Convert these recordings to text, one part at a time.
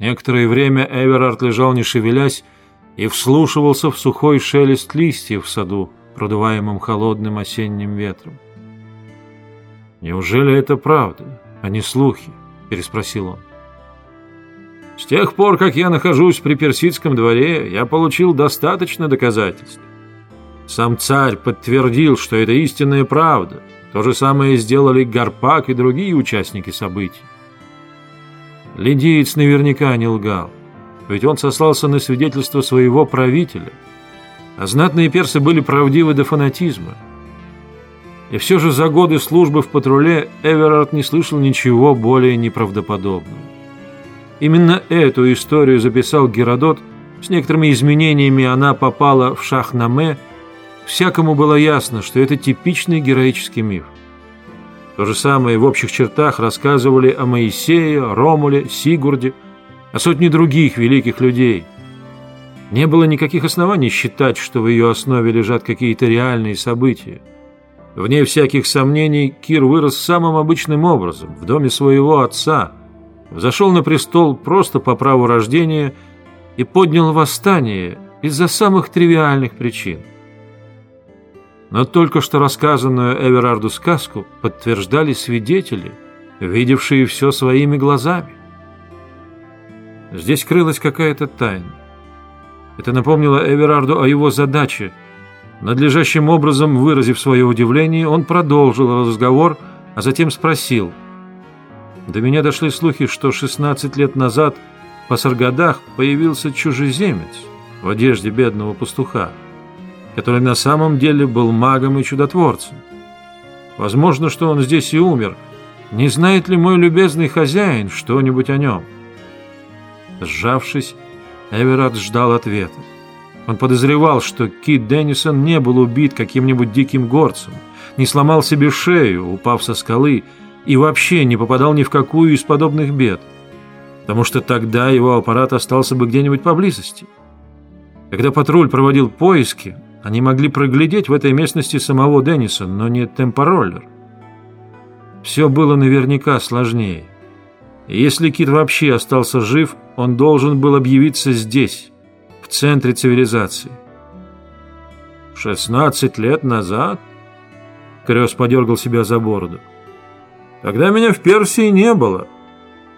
Некоторое время Эверард лежал не шевелясь и вслушивался в сухой шелест листьев в саду, продуваемым холодным осенним ветром. «Неужели это правда, а не слухи?» – переспросил он. «С тех пор, как я нахожусь при персидском дворе, я получил достаточно доказательств. Сам царь подтвердил, что это истинная правда. То же самое сделали Гарпак и другие участники событий. Лидиец наверняка не лгал, ведь он сослался на свидетельство своего правителя, а знатные персы были правдивы до фанатизма. И все же за годы службы в патруле Эверард не слышал ничего более неправдоподобного. Именно эту историю записал Геродот, с некоторыми изменениями она попала в Шахнаме, всякому было ясно, что это типичный героический миф. То же самое в общих чертах рассказывали о Моисее, Ромуле, Сигурде, о сотне других великих людей. Не было никаких оснований считать, что в ее основе лежат какие-то реальные события. Вне всяких сомнений, Кир вырос самым обычным образом, в доме своего отца, взошел на престол просто по праву рождения и поднял восстание из-за самых тривиальных причин – но только что рассказанную Эверарду сказку подтверждали свидетели, видевшие все своими глазами. Здесь крылась какая-то тайна. Это напомнило Эверарду о его задаче. Надлежащим образом выразив свое удивление, он продолжил разговор, а затем спросил. До меня дошли слухи, что 16 лет назад по Саргадах появился чужеземец в одежде бедного пастуха который на самом деле был магом и чудотворцем. Возможно, что он здесь и умер. Не знает ли мой любезный хозяин что-нибудь о нем? Сжавшись, Эверард ждал ответа. Он подозревал, что Кит Деннисон не был убит каким-нибудь диким горцем, не сломал себе шею, упав со скалы, и вообще не попадал ни в какую из подобных бед, потому что тогда его аппарат остался бы где-нибудь поблизости. Когда патруль проводил поиски, они могли проглядеть в этой местности самого Денниса, но не темпороллер. Все было наверняка сложнее. И если Кит вообще остался жив, он должен был объявиться здесь, в центре цивилизации. «Шестнадцать лет назад?» Крёс подергал себя за бороду. «Тогда меня в Персии не было,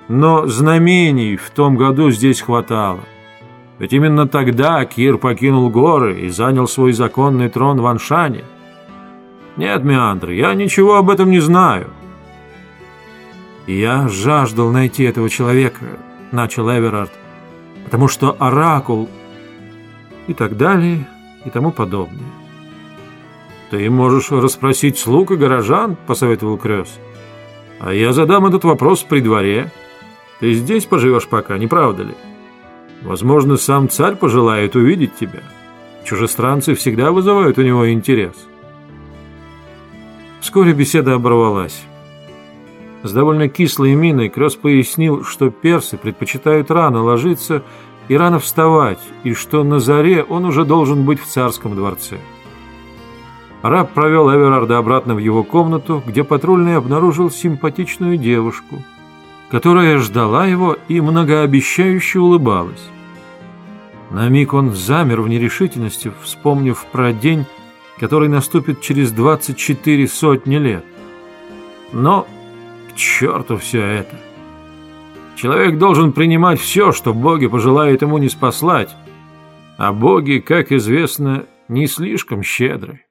но знамений в том году здесь хватало. Ведь именно тогда Кир покинул горы и занял свой законный трон в Аншане. Нет, Меандр, я ничего об этом не знаю. я жаждал найти этого человека, начал Эверард, потому что Оракул и так далее и тому подобное. «Ты можешь расспросить слуг и горожан», — посоветовал Крёс. «А я задам этот вопрос при дворе. Ты здесь поживешь пока, не правда ли?» Возможно, сам царь пожелает увидеть тебя. Чужестранцы всегда вызывают у него интерес. Вскоре беседа оборвалась. С довольно кислой миной Крёс пояснил, что персы предпочитают рано ложиться и рано вставать, и что на заре он уже должен быть в царском дворце. Раб провел Эверарда обратно в его комнату, где патрульный обнаружил симпатичную девушку, которая ждала его и многообещающе улыбалась. На миг он замер в нерешительности, вспомнив про день, который наступит через 24 сотни лет. Но к черту все это. Человек должен принимать все, что боги пожелают ему не спаслать, а боги, как известно, не слишком щедры.